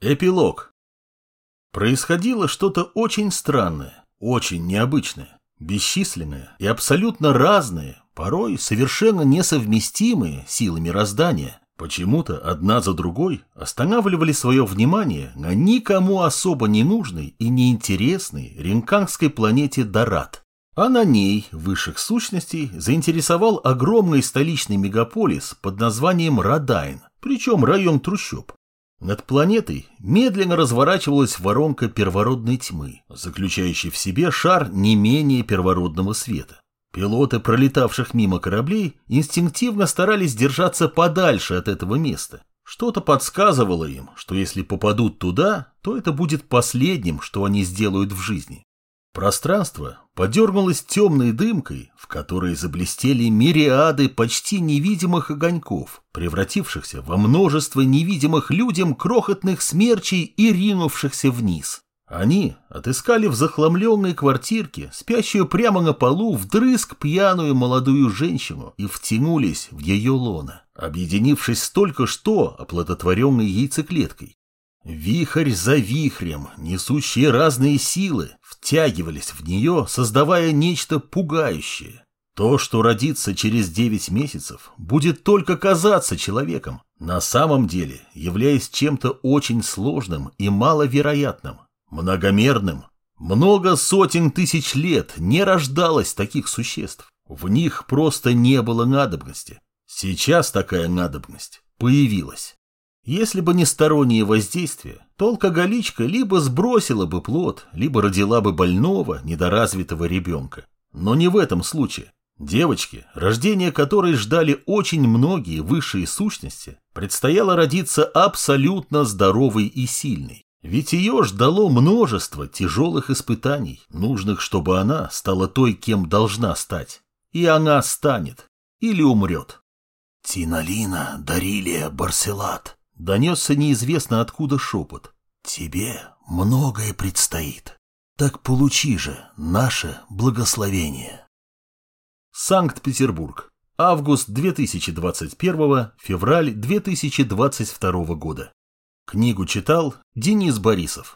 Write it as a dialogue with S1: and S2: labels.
S1: Эпилог. Происходило что-то очень странное, очень необычное, бесчисленное и абсолютно разное, порой совершенно несовместимые силы мироздания, почему-то одна за другой останавливали свое внимание на никому особо не нужной и неинтересной ринкангской планете Дарат. А на ней высших сущностей заинтересовал огромный столичный мегаполис под названием Радайн, причем район трущоб. Над планетой медленно разворачивалась воронка первородной тьмы, заключающей в себе шар не менее первородного света. Пилоты пролетавших мимо кораблей инстинктивно старались держаться подальше от этого места. Что-то подсказывало им, что если попадут туда, то это будет последним, что они сделают в жизни. Пространство подернулось темной дымкой, в которой заблестели мириады почти невидимых огоньков, превратившихся во множество невидимых людям крохотных смерчей и ринувшихся вниз. Они отыскали в захламленной квартирке, спящую прямо на полу, вдрызг пьяную молодую женщину и втянулись в ее лоно, объединившись с только что оплодотворенной яйцеклеткой. Вихрь за вихрем, несущие разные силы, втягивались в нее, создавая нечто пугающее. То, что родится через девять месяцев, будет только казаться человеком, на самом деле являясь чем-то очень сложным и маловероятным, многомерным. Много сотен тысяч лет не рождалось таких существ. В них просто не было надобности. Сейчас такая надобность появилась. Если бы не сторонние воздействия, то алкоголичка либо сбросила бы плод, либо родила бы больного, недоразвитого ребенка. Но не в этом случае. Девочке, рождение которой ждали очень многие высшие сущности, предстояло родиться абсолютно здоровой и сильной. Ведь ее ждало множество тяжелых испытаний, нужных, чтобы она стала той, кем должна стать. И она станет. Или умрет. Тиналина Дарилия Барселат Донесся неизвестно откуда шепот. «Тебе многое предстоит. Так получи же наше благословение». Санкт-Петербург. Август 2021, февраль 2022 года. Книгу читал Денис Борисов.